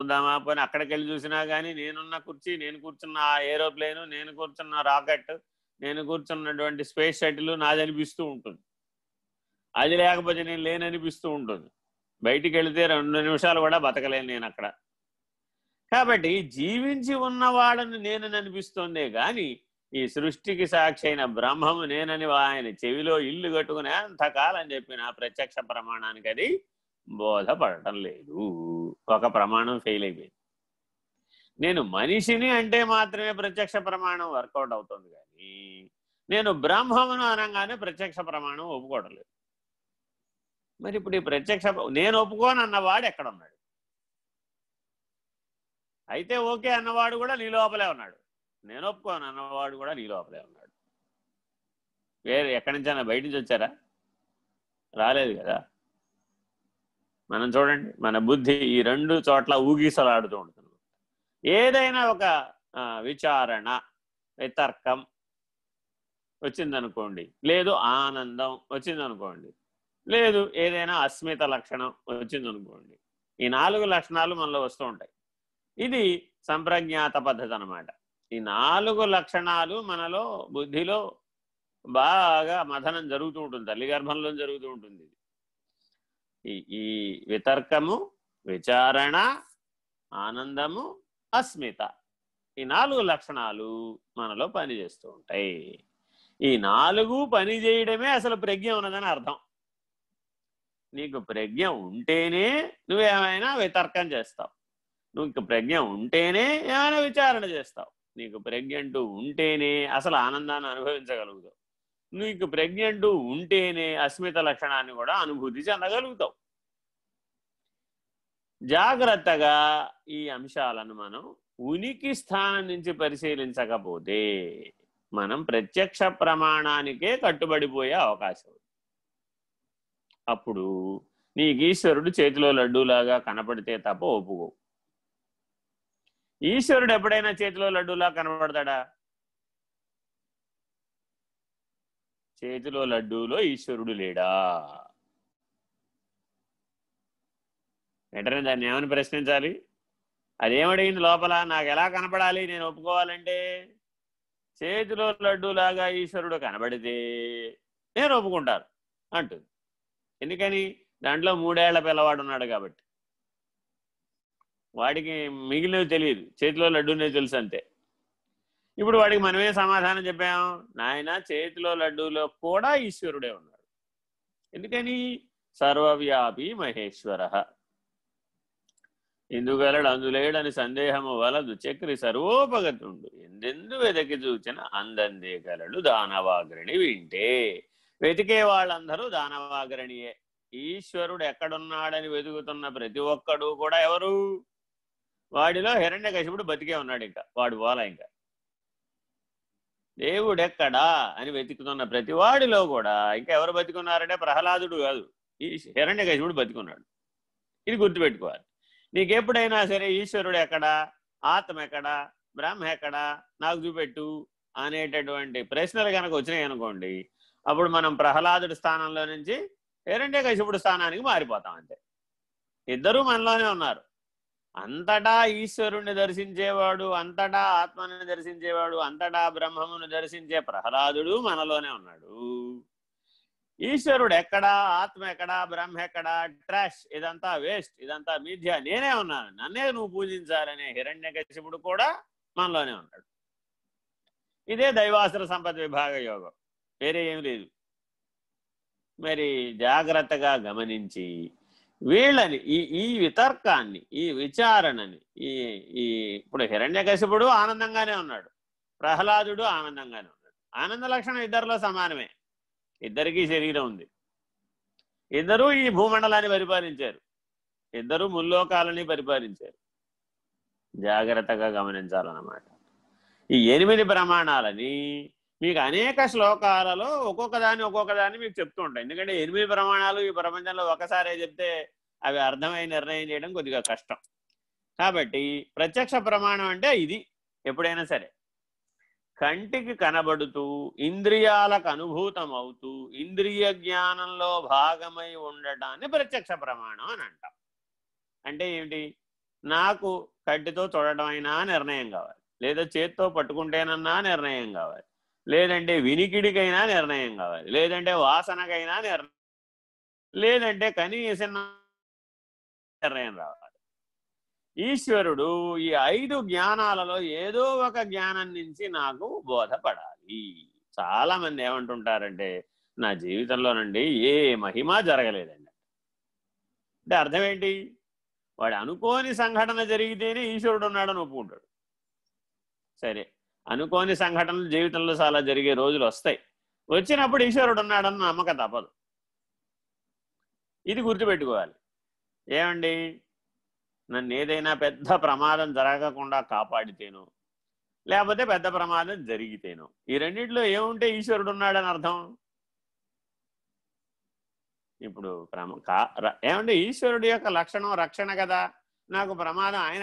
చూద్దామా? పోనీ అక్కడికి వెళ్ళి చూసినా కానీ నేనున్న కుర్చీ నేను కూర్చున్న ఆ ఏరోప్లేను నేను కూర్చున్న రాకెట్ నేను కూర్చున్నటువంటి స్పేస్ షటిల్ నాది అనిపిస్తూ ఉంటుంది. అది లేకపోతే నేను లేననిపిస్తూ ఉంటుంది. బయటికి వెళితే రెండు నిమిషాలు కూడా బతకలేను నేను అక్కడ. కాబట్టి జీవించి ఉన్నవాడని నేనని అనిపిస్తోందే కానీ ఈ సృష్టికి సాక్షి అయిన బ్రహ్మము నేనని ఆయన చెవిలో ఇల్లు కట్టుకునే అంతకాలం చెప్పిన ప్రత్యక్ష ప్రమాణానికి అది బోధపడటం లేదు. ఒక ప్రమాణం ఫెయిల్ అయిపోయింది. నేను మనిషిని అంటే మాత్రమే ప్రత్యక్ష ప్రమాణం వర్కౌట్ అవుతుంది కానీ నేను బ్రహ్మమును అనగానే ప్రత్యక్ష ప్రమాణం ఒప్పుకోవడం లేదు. మరి ఇప్పుడు ఈ ప్రత్యక్ష నేను ఒప్పుకోను అన్నవాడు ఎక్కడ ఉన్నాడు అయితే ఓకే అన్నవాడు కూడా నీ లోపలే ఉన్నాడు. నేను ఒప్పుకోను అన్నవాడు కూడా నీ లోపలే ఉన్నాడు. వేరే ఎక్కడి నుంచైనా బయట నుంచి వచ్చారా? రాలేదు కదా? మనం చూడండి మన బుద్ధి ఈ రెండు చోట్ల ఊగిసలాడుతూ ఉంటుంది. ఏదైనా ఒక విచారణ వితర్కం వచ్చిందనుకోండి లేదు ఆనందం వచ్చిందనుకోండి లేదు ఏదైనా అస్మిత లక్షణం వచ్చిందనుకోండి ఈ నాలుగు లక్షణాలు మనలో వస్తూ ఉంటాయి. ఇది సంప్రజ్ఞాత పద్ధతి అనమాట ఈ నాలుగు లక్షణాలు మనలో బుద్ధిలో బాగా మథనం జరుగుతూ ఉంటుంది తల్లి గర్భంలో జరుగుతూ ఉంటుంది. ఈ వితర్కము విచారణ ఆనందము అస్మిత. ఈ నాలుగు లక్షణాలు మనలో పనిచేస్తూ ఉంటాయి. ఈ నాలుగు పని చేయడమే అసలు ప్రజ్ఞ ఉన్నదని అర్థం. నీకు ప్రజ్ఞ ఉంటేనే నువ్వేమైనా వితర్కం చేస్తావు. నువ్వు ప్రజ్ఞ ఉంటేనే ఏమైనా విచారణ చేస్తావు. నీకు ప్రజ్ఞ అంటూ ఉంటేనే అసలు ఆనందాన్ని అనుభవించగలుగుతావు. నీకు ప్రజ్ఞ ఉంటేనే అస్మిత లక్షణాన్ని కూడా అనుభూతి చెందగలుగుతావు. జాగ్రత్తగా ఈ అంశాలను మనం ఉనికి స్థానం నుంచి పరిశీలించకపోతే మనం ప్రత్యక్ష ప్రమాణానికే కట్టుబడిపోయే అవకాశం అప్పుడు నీకు ఈశ్వరుడు చేతిలో లడ్డూలాగా కనపడితే తప్ప ఒప్పుకో ఈశ్వరుడు ఎప్పుడైనా చేతిలో లడ్డూలా కనపడతాడా? చేతిలో లడ్డూలో ఈశ్వరుడు లేడా? వెంటనే దాన్ని ఏమని ప్రశ్నించాలి? అదేమడిగింది లోపల? నాకు ఎలా కనపడాలి? నేను ఒప్పుకోవాలంటే? చేతిలో లడ్డూలాగా ఈశ్వరుడు కనబడితే నేను ఒప్పుకుంటారు అంటుంది. ఎందుకని? దాంట్లో మూడేళ్ళ పిల్లవాడు ఉన్నాడు కాబట్టి. వాడికి మిగిలినవి తెలియదు. చేతిలో లడ్డూనే తెలుసు అంతే. ఇప్పుడు వాడికి మనమే సమాధానం చెప్పాం. నాయన చేతిలో లడ్డూలో కూడా ఈశ్వరుడే ఉన్నాడు. ఎందుకని? సర్వవ్యాపి మహేశ్వర. ఇందుగలడు అందులేడని సందేహము వలదు చక్రి సర్వోపగతుండు. ఎందెందు వెదకి చూచిన అందందే గలడు దానవాగ్రణి వింటే. వెతికే వాళ్ళందరూ దానవాగ్రణియే. ఈశ్వరుడు ఎక్కడున్నాడని వెతుకుతున్న ప్రతి ఒక్కడు కూడా ఎవరు? వాడిలో హిరణ్య కశిపుడు బతికే ఉన్నాడు ఇంకా. వాడు పోలా ఇంకా. దేవుడెక్కడా అని వెతుకుతున్న ప్రతి వాడిలో కూడా ఇంకా ఎవరు బతికున్నారంటే ప్రహ్లాదుడు కాదు. ఈ హిరణ్యకశివుడు బతికున్నాడు. ఇది గుర్తుపెట్టుకోవాలి. నీకెప్పుడైనా సరే ఈశ్వరుడు ఎక్కడా? ఆత్మ ఎక్కడా? బ్రహ్మ ఎక్కడా? నాకు చూపెట్టు అనేటటువంటి ప్రశ్నలు కనుక వచ్చినాయి అనుకోండి అప్పుడు మనం ప్రహ్లాదుడి స్థానంలో నుంచి హిరణ్యకశివుడు స్థానానికి మారిపోతాం అంతే. ఇద్దరూ మనలోనే ఉన్నారు. అంతటా ఈశ్వరుణ్ణి దర్శించేవాడు అంతటా ఆత్మని దర్శించేవాడు అంతటా బ్రహ్మమును దర్శించే ప్రహ్లాదుడు మనలోనే ఉన్నాడు. ఈశ్వరుడు ఎక్కడా ఆత్మ ఎక్కడా బ్రహ్మ ఎక్కడా ట్రాష్ ఇదంతా వేస్ట్ ఇదంతా మీధ్య నేనే ఉన్నాను నన్నే నువ్వు పూజించాలనే హిరణ్య కూడా మనలోనే ఉన్నాడు. ఇదే దైవాసుర సంపద విభాగ యోగం వేరే ఏం లేదు. మరి జాగ్రత్తగా గమనించి వీళ్ళని ఈ ఈ వితర్కాన్ని ఈ విచారణని ఈ ఈ ఇప్పుడు హిరణ్యకశిపుడు ఆనందంగానే ఉన్నాడు. ప్రహ్లాదుడు ఆనందంగానే ఉన్నాడు. ఆనంద లక్షణం ఇద్దరిలో సమానమే. ఇద్దరికీ శరీరం ఉంది. ఇద్దరూ ఈ భూమండలాన్ని పరిపాలించారు. ఇద్దరూ ముల్లోకాలని పరిపాలించారు. జాగ్రత్తగా గమనించాలన్నమాట. ఈ ఎనిమిది ప్రమాణాలని మీకు అనేక శ్లోకాలలో ఒక్కొక్క దాన్ని ఒక్కొక్క దాన్ని మీకు చెప్తూ ఉంటాయి. ఎందుకంటే ఎనిమిది ప్రమాణాలు ఈ ప్రపంచంలో ఒకసారే చెప్తే అవి అర్థమై నిర్ణయం చేయడం కొద్దిగా కష్టం. కాబట్టి ప్రత్యక్ష ప్రమాణం అంటే ఇది. ఎప్పుడైనా సరే. కంటికి కనబడుతూ ఇంద్రియాలకు అనుభూతం అవుతూ ఇంద్రియ జ్ఞానంలో భాగమై ఉండటాన్ని ప్రత్యక్ష ప్రమాణం అని అంటాం. అంటే ఏమిటి? నాకు కంటితో చూడటం అయినా నిర్ణయం కావాలి. లేదా చేత్తో పట్టుకుంటేనన్నా నిర్ణయం కావాలి. లేదంటే వినికిడికైనా నిర్ణయం కావాలి. లేదంటే వాసనకైనా నిర్ణయం లేదంటే కనీసం నిర్ణయం రావాలి. ఈశ్వరుడు ఈ ఐదు జ్ఞానాలలో ఏదో ఒక జ్ఞానం నుంచి నాకు బోధపడాలి. చాలా మంది ఏమంటుంటారంటే నా జీవితంలోనండి ఏ మహిమ జరగలేదండి. అంటే అర్థం ఏంటి? వాడు అనుకోని సంఘటన జరిగితేనే ఈశ్వరుడు ఉన్నాడని ఒప్పుకుంటాడు. సరే అనుకోని సంఘటనలు జీవితంలో చాలా జరిగే రోజులు వస్తాయి. వచ్చినప్పుడు ఈశ్వరుడు ఉన్నాడని నమ్మకం తప్పదు. ఇది గుర్తుపెట్టుకోవాలి. ఏమండి? నన్ను ఏదైనా పెద్ద ప్రమాదం జరగకుండా కాపాడితేను లేకపోతే పెద్ద ప్రమాదం జరిగితేను ఈ రెండింటిలో ఏముంటే ఈశ్వరుడు ఉన్నాడని అర్థం? ఇప్పుడు ప్రమ ఏమంటే ఈశ్వరుడు యొక్క లక్షణం రక్షణ కదా. నాకు ప్రమాదం ఆయన